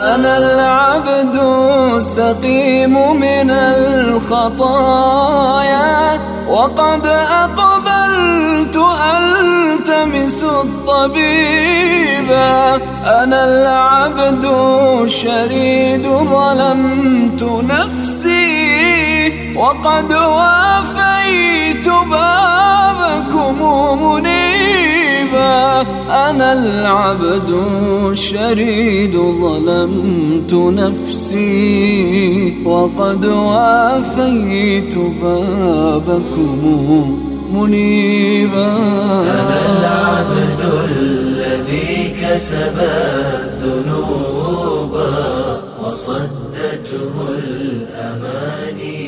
أنا العبد السقيم من الخطايا وقد أقبلت ألتمس الطبيب. أنا العبد الشريد ظلمت نفسي وقد وافيت بابكم منيبا أنا العبد الشريد ظلمت نفسي وقد وافيت بابكم منيبا. أنا العبد الذي كسب الذنوب وصدته الأماني